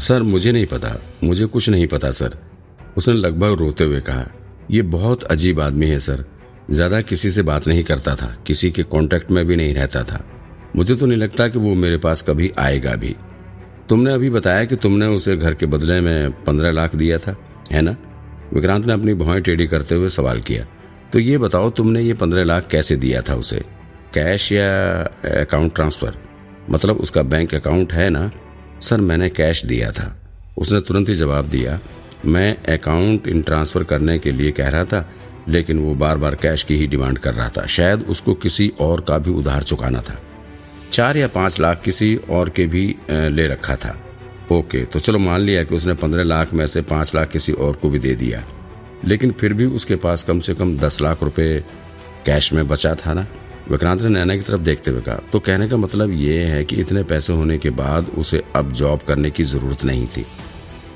Sir, मुझे नहीं पता। मुझे कुछ नहीं पता, सर। उसने लगभग रोते हुए कहा यह बहुत अजीब आदमी है, सर। ज़्यादा किसी से बात नहीं करता था। किसी के कांटेक्ट में भी नहीं रहता था। मुझे तो नहीं लगता कि वो मेरे पास कभी आएगा भी। तुमने अभी बताया कि तुमने उसे घर के बदले में पंद्रह लाख दिया था, है ना? विक्रांत ने अपनी भौएँ टेढ़ी करते हुए सवाल किया तो ये बताओ, तुमने ये पंद्रह लाख कैसे दिया था उसे? कैश या अकाउंट ट्रांसफ़र मतलब उसका बैंक अकाउंट है ना? सर, मैंने कैश दिया था। उसने तुरंत ही जवाब दिया, मैं अकाउंट इन ट्रांसफ़र करने के लिए कह रहा था, लेकिन वो बार बार कैश की ही डिमांड कर रहा था। शायद उसको किसी और का भी उधार चुकाना था। चार या पाँच लाख किसी और के भी ले रखा था। ओके तो चलो मान लिया कि उसने पंद्रह लाख में से पाँच लाख किसी और को भी दे दिया। लेकिन फिर भी उसके पास कम से कम दस लाख रुपए कैश में बचा था ना? विक्रांत ने नैना की तरफ़ देखते हुए कहा तो कहने का मतलब ये है कि इतने पैसे होने के बाद उसे अब जॉब करने की ज़रूरत नहीं थी।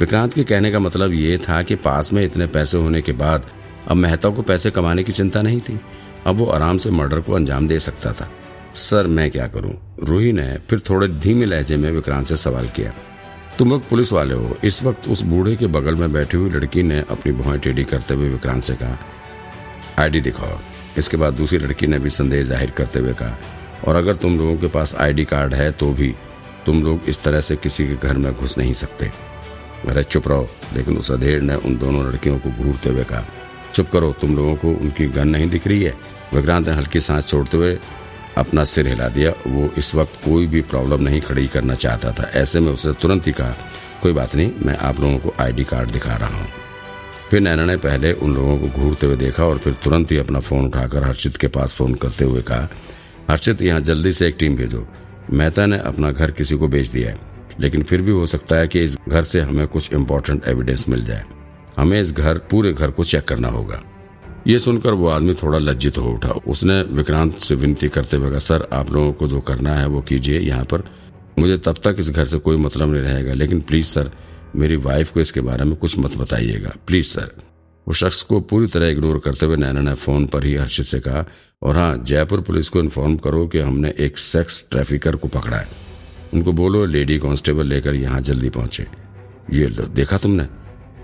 विक्रांत के कहने का मतलब ये था कि पास में इतने पैसे होने के बाद अब मेहता को पैसे कमाने की चिंता नहीं थी। अब वो आराम से मर्डर को अंजाम दे सकता था। सर, मैं क्या करूँ? रूही ने फिर थोड़े धीमे लहजे में विक्रांत से सवाल किया, तुम लोग पुलिस वाले हो। इस वक्त उस बूढ़े के बगल में बैठी हुई लड़की ने अपनी भौएँ टेढ़ी करते हुए विक्रांत से कहा, आईडी दिखाओ। इसके बाद दूसरी लड़की ने भी संदेह ज़ाहिर करते हुए कहा, और अगर तुम लोगों के पास आईडी कार्ड है तो भी तुम लोग इस तरह से किसी के घर में घुस नहीं सकते। अरे चुप रहो, लेकिन उस अधेड़ ने उन दोनों लड़कियों को घूरते हुए कहा, चुप करो, तुम लोगों को उनकी गन नहीं दिख रही है। विक्रांत ने हल्की सांस छोड़ते हुए अपना सिर हिला दिया। वो इस वक्त कोई भी प्रॉब्लम नहीं खड़ी करना चाहता था। ऐसे में उसने तुरंत ही कहा, कोई बात नहीं, मैं आप लोगों को आईडी कार्ड दिखा रहा हूँ। फिर नैना ने पहले उन लोगों को घूरते हुए देखा और फिर तुरंत ही अपना फ़ोन उठाकर हर्षित के पास फ़ोन करते हुए कहा, हर्षित, यहाँ जल्दी से एक टीम भेजो। मेहता ने अपना घर किसी को बेच दिया है, लेकिन फिर भी हो सकता है कि इस घर से हमें कुछ इम्पोर्टेंट एविडेंस मिल जाए। हमें इस घर, पूरे घर को चेक करना होगा। ये सुनकर वो आदमी थोड़ा लज्जित हो उठा। उसने विक्रांत से विनती करते हुए कहा, सर, आप लोगों को जो करना है वो कीजिए यहाँ पर। मुझे तब तक इस घर से कोई मतलब नहीं रहेगा, लेकिन प्लीज़ सर मेरी वाइफ को इसके बारे में कुछ मत बताइएगा। प्लीज़ सर उस शख्स को पूरी तरह इग्नोर करते हुए नैना ने फ़ोन पर ही हर्षित से कहा, और हाँ जयपुर पुलिस को इन्फॉर्म करो कि हमने एक सेक्स ट्रैफिकर को पकड़ा है। उनको बोलो लेडी कांस्टेबल लेकर यहाँ जल्दी पहुँचे। ये लो, देखा तुमने?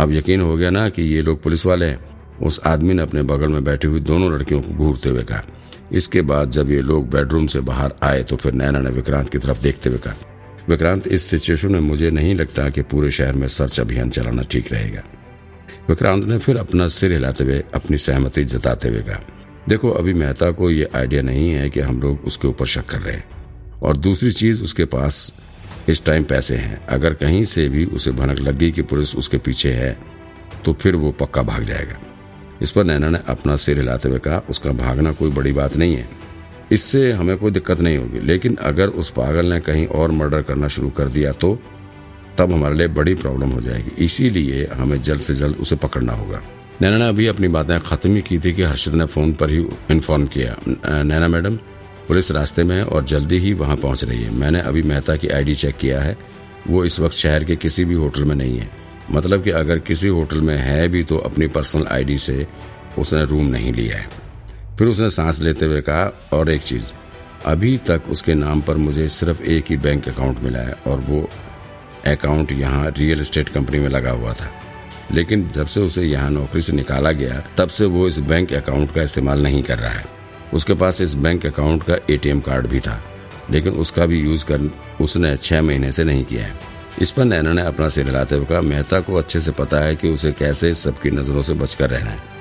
अब यकीन हो गया ना कि ये लोग पुलिस वाले हैं। उस आदमी ने अपने बगल में बैठी हुई दोनों लड़कियों को घूरते हुए कहा। इसके बाद जब ये लोग बेडरूम से बाहर आए तो फिर नैना ने विक्रांत की तरफ़ देखते हुए कहा विक्रांत, इस सिचुएशन में मुझे नहीं लगता कि पूरे शहर में सर्च अभियान चलाना ठीक रहेगा। विक्रांत ने फिर अपना सिर हिलाते हुए अपनी सहमति जताते हुए कहा, देखो, अभी मेहता को ये आइडिया नहीं है कि हम लोग उसके ऊपर शक कर रहे हैं। और दूसरी चीज़, उसके पास इस टाइम पैसे हैं। अगर कहीं से भी उसे भनक लग कि पुलिस उसके पीछे है तो फिर वो पक्का भाग जाएगा। इस पर नैना ने अपना सिर हिलाते हुए कहा, उसका भागना कोई बड़ी बात नहीं है। इससे हमें कोई दिक्कत नहीं होगी। लेकिन अगर उस पागल ने कहीं और मर्डर करना शुरू कर दिया तो तब हमारे लिए बड़ी प्रॉब्लम हो जाएगी। इसीलिए हमें जल्द से जल्द उसे पकड़ना होगा। नैना ने अभी अपनी बातें खत्म ही की थी कि हर्षद ने फ़ोन पर ही इन्फॉर्म किया। नैना मैडम, पुलिस रास्ते में है और जल्दी ही वहाँ पहुँच रही है। मैंने अभी मेहता की आईडी चेक किया है। वो इस वक्त शहर के किसी भी होटल में नहीं है। मतलब कि अगर किसी होटल में है भी तो अपनी पर्सनल आईडी से उसने रूम नहीं लिया है। फिर उसने सांस लेते हुए कहा, और एक चीज़, अभी तक उसके नाम पर मुझे सिर्फ़ एक ही बैंक अकाउंट मिला है, और वो अकाउंट यहाँ रियल एस्टेट कंपनी में लगा हुआ था। लेकिन जब से उसे यहाँ नौकरी से निकाला गया, तब से वो इस बैंक अकाउंट का इस्तेमाल नहीं कर रहा है। उसके पास इस बैंक अकाउंट का एटीएम कार्ड भी था, लेकिन उसका भी यूज़ कर, उसने छह महीने से नहीं किया है। इस पर नैना ने अपना सिर हिलाते हुए कहा, मेहता को अच्छे से पता है कि उसे कैसे सबकी नज़रों से बचकर रहना है।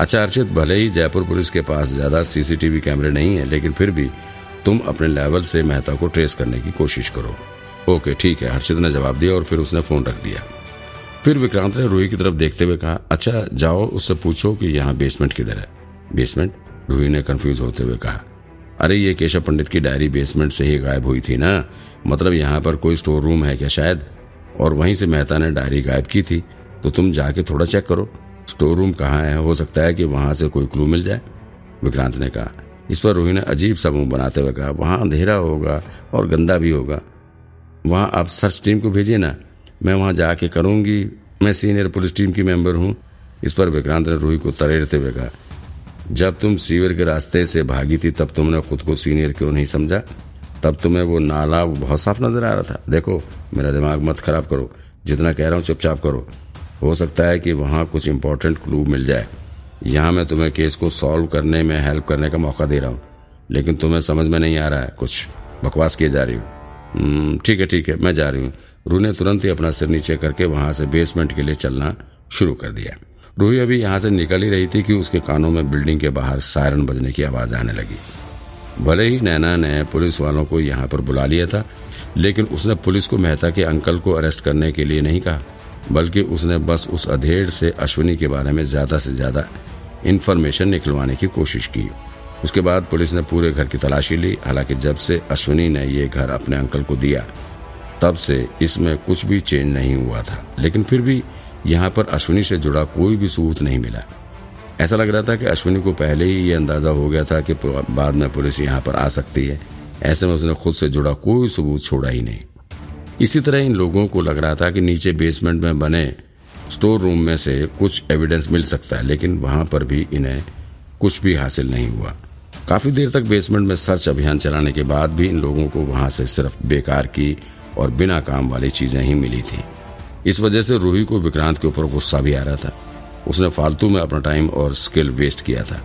अच्छा अर्चित भले ही जयपुर पुलिस के पास ज़्यादा सीसीटीवी कैमरे नहीं है, लेकिन फिर भी तुम अपने लेवल से मेहता को ट्रेस करने की कोशिश करो। ओके, ठीक है, हर्षित ने जवाब दिया और फिर उसने फ़ोन रख दिया। फिर विक्रांत ने रूही की तरफ़ देखते हुए कहा अच्छा जाओ, उससे पूछो कि यहाँ बेसमेंट किधर है? बेसमेंट रूही ने कंफ्यूज होते हुए कहा, अरे, ये केशव पंडित की डायरी बेसमेंट से ही गायब हुई थी ना? मतलब यहाँ पर कोई स्टोर रूम है क्या शायद? और वहीं से मेहता ने डायरी गायब की थी तो तुम जाके थोड़ा चेक करो। स्टोर रूम कहाँ है? हो सकता है कि वहाँ से कोई क्लू मिल जाए, विक्रांत ने कहा। इस पर रोही ने अजीब सा मुँह बनाते हुए कहा, वहाँ अंधेरा होगा और गंदा भी होगा। वहाँ आप सर्च टीम को भेजिए ना। मैं वहाँ जाके करूँगी। मैं सीनियर पुलिस टीम की मेंबर हूँ। इस पर विक्रांत ने रूही को तरेड़ते हुए कहा, जब तुम सीवर के रास्ते से भागी थी, तब तुमने खुद को सीनियर क्यों नहीं समझा? तब तुम्हें वो नाला बहुत साफ़ नज़र आ रहा था। देखो, मेरा दिमाग मत खराब करो। जितना कह रहा हूँ, चुपचाप करो। हो सकता है कि वहाँ कुछ इम्पोर्टेंट क्लू मिल जाए। यहाँ मैं तुम्हें केस को सॉल्व करने में हेल्प करने का मौका दे रहा हूँ। लेकिन तुम्हें समझ में नहीं आ रहा है, कुछ बकवास किए जा रही हूँ। ठीक है ठीक है, मैं जा रही हूँ। रू ने तुरंत ही अपना सिर नीचे करके वहाँ से बेसमेंट के लिए चलना शुरू कर दिया। रूही अभी यहाँ से निकल ही रही थी कि उसके कानों में बिल्डिंग के बाहर सायरन बजने की आवाज़ आने लगी। भले ही नैना ने पुलिस वालों को यहाँ पर बुला लिया था, लेकिन उसने पुलिस को मेहता के अंकल को अरेस्ट करने के लिए नहीं कहा। बल्कि उसने बस उस अधेड़ से अश्विनी के बारे में ज़्यादा से ज़्यादा इन्फॉर्मेशन निकलवाने की कोशिश की। उसके बाद पुलिस ने पूरे घर की तलाशी ली। हालाँकि जब से अश्विनी ने ये घर अपने अंकल को दिया, तब से इसमें कुछ भी चेंज नहीं हुआ था। लेकिन फिर भी यहाँ पर अश्विनी से जुड़ा कोई भी सबूत नहीं मिला। ऐसा लग रहा था कि अश्विनी को पहले ही ये अंदाज़ा हो गया था कि बाद में पुलिस यहाँ पर आ सकती है। ऐसे में उसने खुद से जुड़ा कोई सबूत छोड़ा ही नहीं। इसी तरह इन लोगों को लग रहा था कि नीचे बेसमेंट में बने स्टोर रूम में से कुछ एविडेंस मिल सकता है, लेकिन वहाँ पर भी इन्हें कुछ भी हासिल नहीं हुआ। काफ़ी देर तक बेसमेंट में सर्च अभियान चलाने के बाद भी इन लोगों को वहाँ से सिर्फ़ बेकार की और बिना काम वाली चीज़ें ही मिली थी। इस वजह से रूही को विक्रांत के ऊपर गुस्सा भी आ रहा था। उसने फालतू में अपना टाइम और स्किल वेस्ट किया था।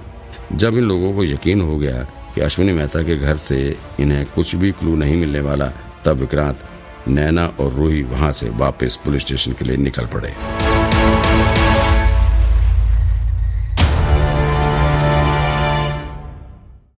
जब इन लोगों को यकीन हो गया कि अश्विनी मेहता के घर से इन्हें कुछ भी क्लू नहीं मिलने वाला, तब विक्रांत नैना और रूही वहाँ से वापस पुलिस स्टेशन के लिए निकल पड़े।